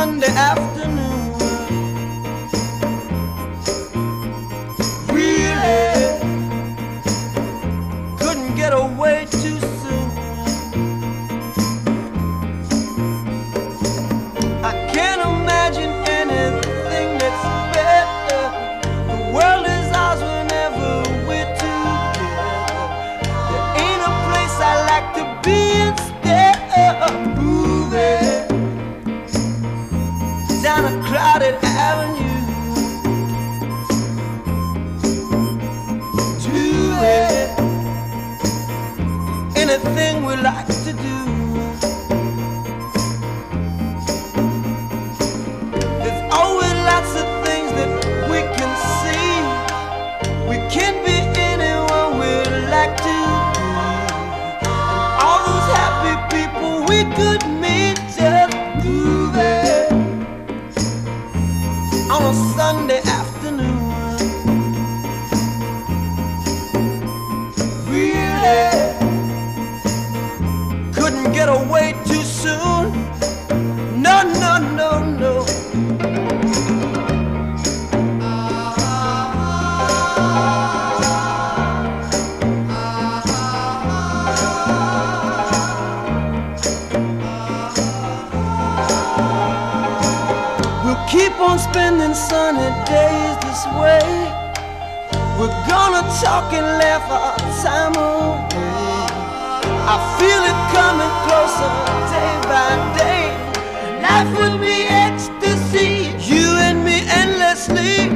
Sunday afternoon. Anything we like to do. There's always lots of things that we can see. We can be anyone we like to be. All those happy people we could meet just on a Sunday away too soon. No, no, no, no. We'll keep on spending sunny days this way. We're gonna talk and laugh our time away. I feel it coming life will be ecstasy. You and me endlessly.